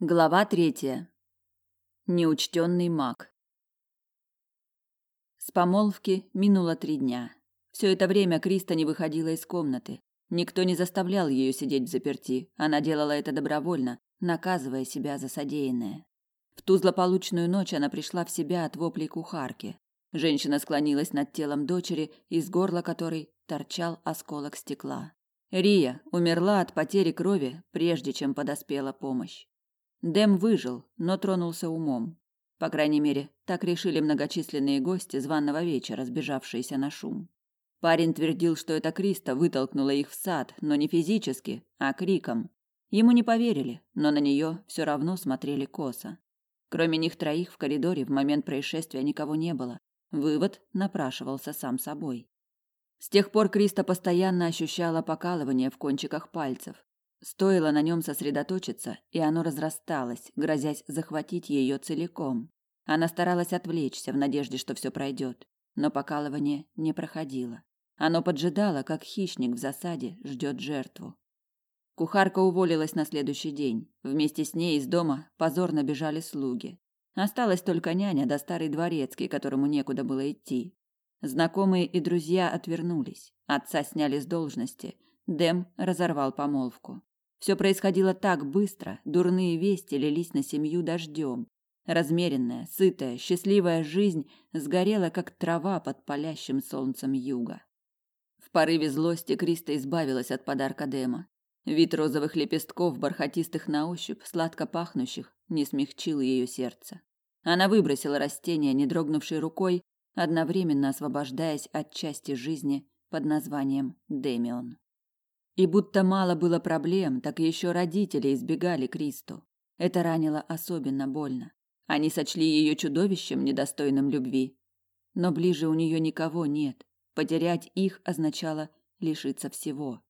Глава третья. Неучтенный маг. С помолвки минуло три дня. Все это время Криста не выходила из комнаты. Никто не заставлял ее сидеть в заперти. Она делала это добровольно, наказывая себя за содеянное. В ту злополучную ночь она пришла в себя от воплей кухарки. Женщина склонилась над телом дочери, из горла которой торчал осколок стекла. Рия умерла от потери крови, прежде чем подоспела помощь. Дэм выжил, но тронулся умом. По крайней мере, так решили многочисленные гости званого вечера, сбежавшиеся на шум. Парень твердил, что это Криста вытолкнула их в сад, но не физически, а криком. Ему не поверили, но на нее все равно смотрели косо. Кроме них троих в коридоре в момент происшествия никого не было. Вывод напрашивался сам собой. С тех пор Криста постоянно ощущала покалывание в кончиках пальцев. Стоило на нем сосредоточиться, и оно разрасталось, грозясь захватить ее целиком. Она старалась отвлечься в надежде, что все пройдет, но покалывание не проходило. Оно поджидало, как хищник в засаде ждет жертву. Кухарка уволилась на следующий день. Вместе с ней из дома позорно бежали слуги. Осталась только няня да старый дворецкий, которому некуда было идти. Знакомые и друзья отвернулись. Отца сняли с должности. Дэм разорвал помолвку. Все происходило так быстро, дурные вести лились на семью дождем. Размеренная, сытая, счастливая жизнь сгорела, как трава под палящим солнцем юга. В порыве злости Криста избавилась от подарка Дэма. Вид розовых лепестков, бархатистых на ощупь, сладко пахнущих, не смягчил ее сердце. Она выбросила растение, не дрогнувшей рукой, одновременно освобождаясь от части жизни под названием Демион. И будто мало было проблем, так еще родители избегали Кристу. Это ранило особенно больно. Они сочли ее чудовищем, недостойным любви. Но ближе у нее никого нет. Потерять их означало лишиться всего.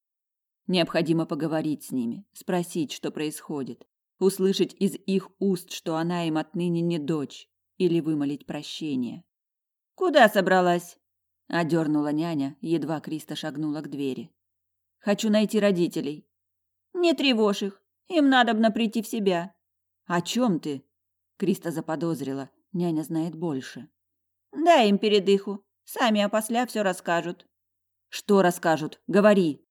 Необходимо поговорить с ними, спросить, что происходит, услышать из их уст, что она им отныне не дочь, или вымолить прощение. «Куда собралась?» – одернула няня, едва Криста шагнула к двери. Хочу найти родителей. Не тревожь их. Им надобно прийти в себя. О чем ты? Криста заподозрила. Няня знает больше. Дай им передыху. Сами опосля все расскажут. Что расскажут? Говори.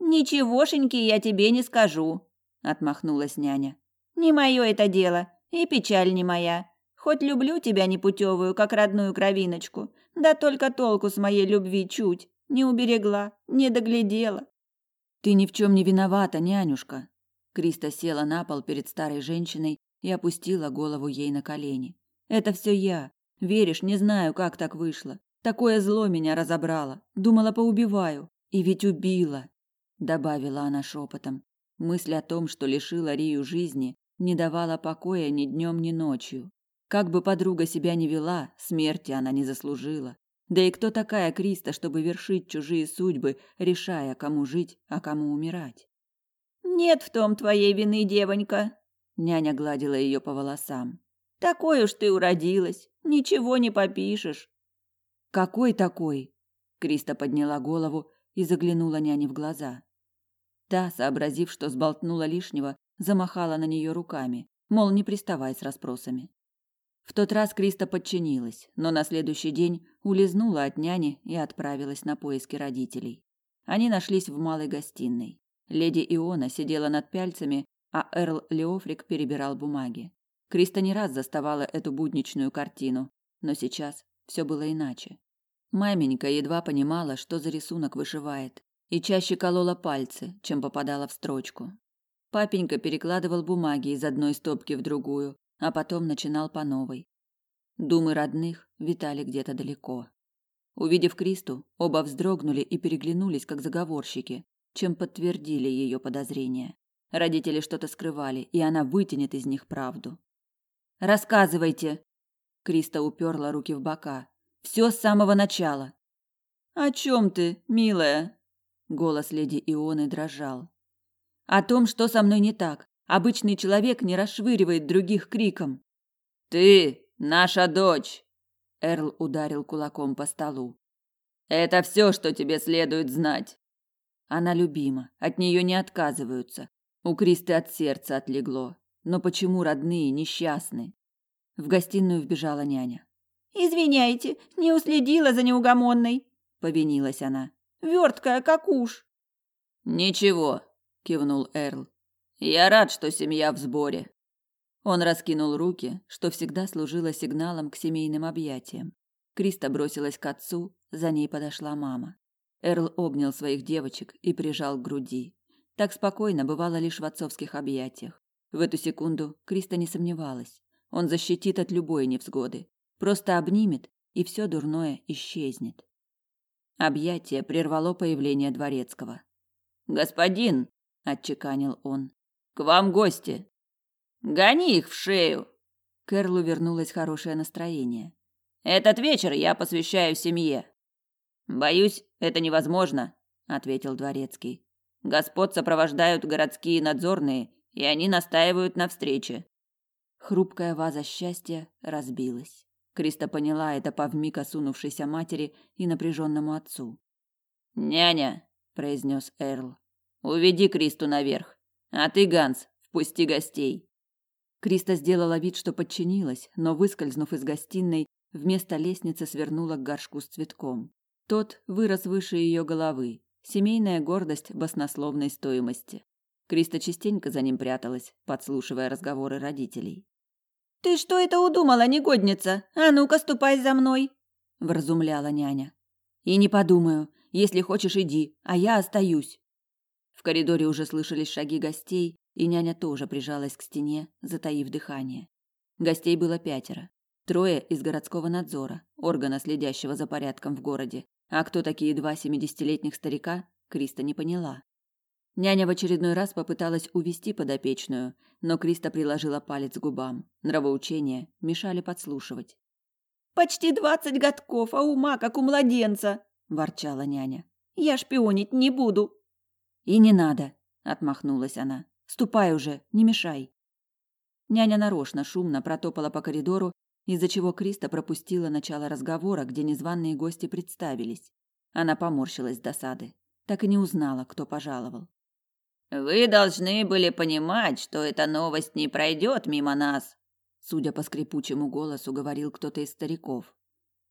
Ничегошеньки я тебе не скажу, отмахнулась няня. Не мое это дело, и печаль не моя. Хоть люблю тебя непутевую, как родную кровиночку, да только толку с моей любви чуть. Не уберегла, не доглядела. Ты ни в чем не виновата, нянюшка. Криста села на пол перед старой женщиной и опустила голову ей на колени. Это все я. Веришь, не знаю, как так вышло. Такое зло меня разобрало. Думала, поубиваю. И ведь убила, добавила она шепотом. Мысль о том, что лишила Рию жизни, не давала покоя ни днем, ни ночью. Как бы подруга себя ни вела, смерти она не заслужила. Да и кто такая Криста, чтобы вершить чужие судьбы, решая, кому жить, а кому умирать? Нет в том твоей вины, девонька, няня гладила ее по волосам. Такой уж ты уродилась, ничего не попишешь. Какой такой? Криста подняла голову и заглянула няне в глаза. Та, сообразив, что сболтнула лишнего, замахала на нее руками, мол, не приставай с расспросами. В тот раз Криста подчинилась, но на следующий день улизнула от няни и отправилась на поиски родителей. Они нашлись в малой гостиной. Леди Иона сидела над пяльцами, а Эрл Леофрик перебирал бумаги. Криста не раз заставала эту будничную картину, но сейчас все было иначе. Маменька едва понимала, что за рисунок вышивает, и чаще колола пальцы, чем попадала в строчку. Папенька перекладывал бумаги из одной стопки в другую, а потом начинал по новой. Думы родных витали где-то далеко. Увидев Кристу, оба вздрогнули и переглянулись, как заговорщики, чем подтвердили ее подозрения. Родители что-то скрывали, и она вытянет из них правду. Рассказывайте. Криста уперла руки в бока. Все с самого начала. О чем ты, милая? Голос леди Ионы дрожал. О том, что со мной не так. Обычный человек не расшвыривает других криком. Ты наша дочь. Эрл ударил кулаком по столу. Это все, что тебе следует знать. Она любима, от нее не отказываются. У Кристы от сердца отлегло. Но почему родные несчастны? В гостиную вбежала няня. Извиняйте, не уследила за неугомонной, повинилась она. Верткая, как уж. Ничего, кивнул Эрл. Я рад, что семья в сборе. Он раскинул руки, что всегда служило сигналом к семейным объятиям. Криста бросилась к отцу, за ней подошла мама. Эрл обнял своих девочек и прижал к груди. Так спокойно бывало лишь в отцовских объятиях. В эту секунду Криста не сомневалась. Он защитит от любой невзгоды. Просто обнимет, и все дурное исчезнет. Объятие прервало появление дворецкого. «Господин!» – отчеканил он. «К вам гости!» «Гони их в шею!» К Эрлу вернулось хорошее настроение. «Этот вечер я посвящаю семье». «Боюсь, это невозможно», – ответил дворецкий. «Господ сопровождают городские надзорные, и они настаивают на встрече. Хрупкая ваза счастья разбилась. Криста поняла это по вмиг осунувшейся матери и напряженному отцу. «Няня», — произнес Эрл, — «уведи Кристу наверх. А ты, Ганс, впусти гостей». Криста сделала вид, что подчинилась, но, выскользнув из гостиной, вместо лестницы свернула к горшку с цветком. Тот вырос выше ее головы. Семейная гордость баснословной стоимости. Криста частенько за ним пряталась, подслушивая разговоры родителей. «Ты что это удумала, негодница? А ну-ка, ступай за мной!» – вразумляла няня. «И не подумаю. Если хочешь, иди, а я остаюсь». В коридоре уже слышались шаги гостей, и няня тоже прижалась к стене, затаив дыхание. Гостей было пятеро. Трое из городского надзора, органа, следящего за порядком в городе. А кто такие два семидесятилетних старика, Криста не поняла. Няня в очередной раз попыталась увести подопечную, но Криста приложила палец к губам. Нравоучения мешали подслушивать. «Почти двадцать годков, а ума, как у младенца!» – ворчала няня. «Я шпионить не буду!» «И не надо!» – отмахнулась она. «Ступай уже, не мешай!» Няня нарочно шумно протопала по коридору, из-за чего Криста пропустила начало разговора, где незваные гости представились. Она поморщилась с досады. Так и не узнала, кто пожаловал. Вы должны были понимать, что эта новость не пройдет мимо нас, судя по скрипучему голосу, говорил кто-то из стариков.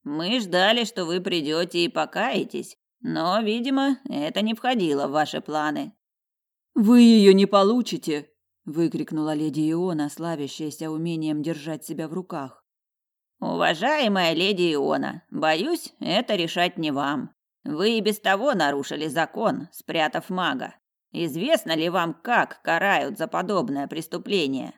Мы ждали, что вы придете и покаетесь, но, видимо, это не входило в ваши планы. Вы ее не получите, выкрикнула леди Иона, славящаяся умением держать себя в руках. Уважаемая леди Иона, боюсь, это решать не вам. Вы и без того нарушили закон, спрятав мага. Известно ли вам, как карают за подобное преступление?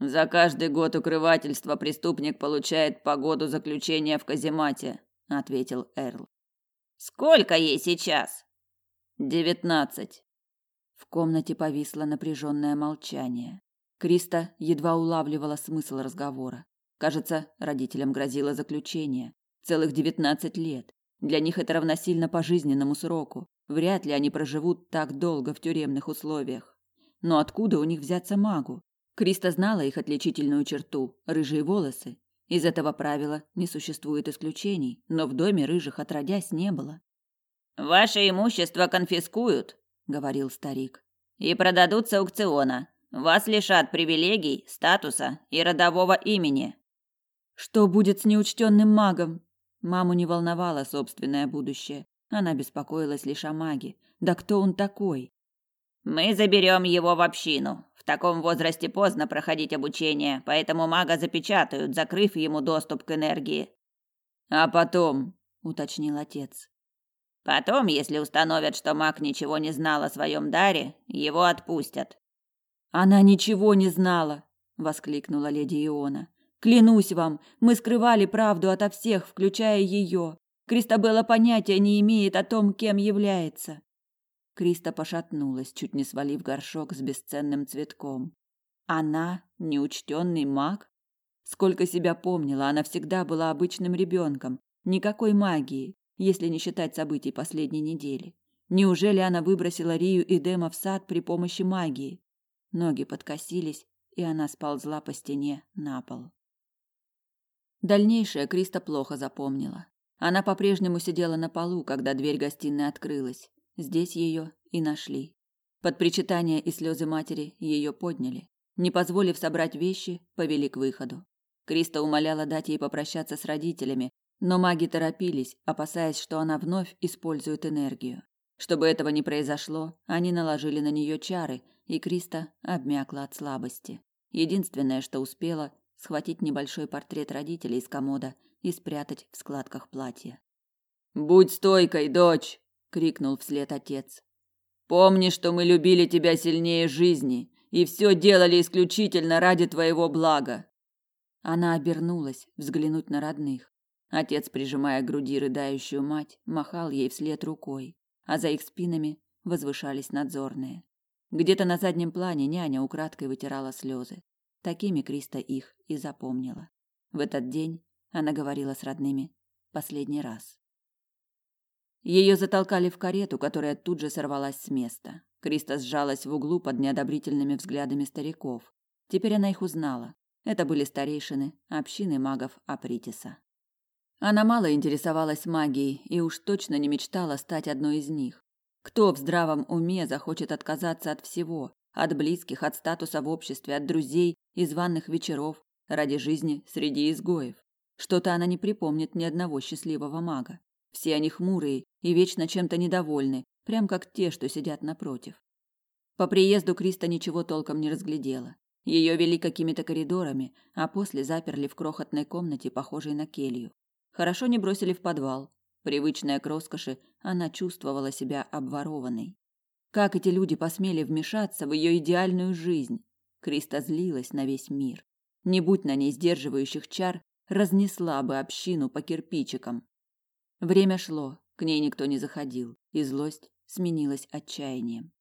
За каждый год укрывательства преступник получает по году заключения в каземате, ответил Эрл. Сколько ей сейчас? Девятнадцать. В комнате повисло напряженное молчание. Криста едва улавливала смысл разговора. Кажется, родителям грозило заключение. Целых девятнадцать лет. Для них это равносильно пожизненному сроку. Вряд ли они проживут так долго в тюремных условиях. Но откуда у них взяться магу? Криста знала их отличительную черту рыжие волосы. Из этого правила не существует исключений, но в доме рыжих отродясь не было. Ваше имущество конфискуют, говорил старик, и продадут с аукциона. Вас лишат привилегий, статуса и родового имени. Что будет с неучтенным магом? Маму не волновало собственное будущее. Она беспокоилась лишь о маге. Да кто он такой? Мы заберем его в общину. Таком возрасте поздно проходить обучение, поэтому мага запечатают, закрыв ему доступ к энергии. А потом, уточнил отец. Потом, если установят, что маг ничего не знал о своем даре, его отпустят. Она ничего не знала, воскликнула леди Иона. Клянусь вам, мы скрывали правду ото всех, включая ее. Кристабелла понятия не имеет о том, кем является. Криста пошатнулась, чуть не свалив горшок с бесценным цветком. Она неучтенный маг? Сколько себя помнила, она всегда была обычным ребенком. Никакой магии, если не считать событий последней недели. Неужели она выбросила Рию и Дема в сад при помощи магии? Ноги подкосились, и она сползла по стене на пол. Дальнейшее Криста плохо запомнила. Она по-прежнему сидела на полу, когда дверь гостиной открылась. Здесь ее и нашли. Под причитания и слезы матери ее подняли. Не позволив собрать вещи, повели к выходу. Криста умоляла дать ей попрощаться с родителями, но маги торопились, опасаясь, что она вновь использует энергию. Чтобы этого не произошло, они наложили на нее чары, и Криста обмякла от слабости. Единственное, что успела, схватить небольшой портрет родителей из комода и спрятать в складках платья. "Будь стойкой, дочь", крикнул вслед отец. "Помни, что мы любили тебя сильнее жизни и все делали исключительно ради твоего блага". Она обернулась взглянуть на родных. Отец, прижимая к груди рыдающую мать, махал ей вслед рукой, а за их спинами возвышались надзорные. Где-то на заднем плане няня украдкой вытирала слезы. Такими Криста их и запомнила. В этот день она говорила с родными последний раз. Ее затолкали в карету, которая тут же сорвалась с места. Криста сжалась в углу под неодобрительными взглядами стариков. Теперь она их узнала. Это были старейшины общины магов Апритиса. Она мало интересовалась магией и уж точно не мечтала стать одной из них. Кто в здравом уме захочет отказаться от всего, от близких, от статуса в обществе, от друзей и званых вечеров ради жизни среди изгоев? Что-то она не припомнит ни одного счастливого мага. Все они хмурые и вечно чем-то недовольны, прям как те, что сидят напротив. По приезду Криста ничего толком не разглядела. Ее вели какими-то коридорами, а после заперли в крохотной комнате, похожей на келью. Хорошо не бросили в подвал, Привычная к роскоши, она чувствовала себя обворованной. Как эти люди посмели вмешаться в ее идеальную жизнь? Криста злилась на весь мир. Не будь на ней сдерживающих чар, разнесла бы общину по кирпичикам. Время шло, к ней никто не заходил, и злость сменилась отчаянием.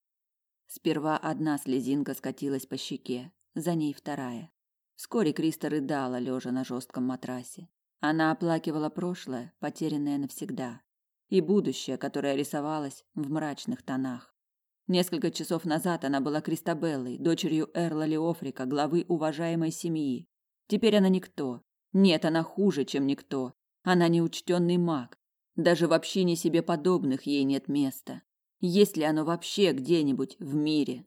Сперва одна слезинка скатилась по щеке, за ней вторая. Вскоре Криста рыдала, лежа на жестком матрасе. Она оплакивала прошлое, потерянное навсегда, и будущее, которое рисовалось в мрачных тонах. Несколько часов назад она была Кристабеллой, дочерью Эрла Леофрика, главы уважаемой семьи. Теперь она никто. Нет, она хуже, чем никто. Она неучтенный маг. Даже в общине себе подобных ей нет места. Есть ли оно вообще где-нибудь в мире?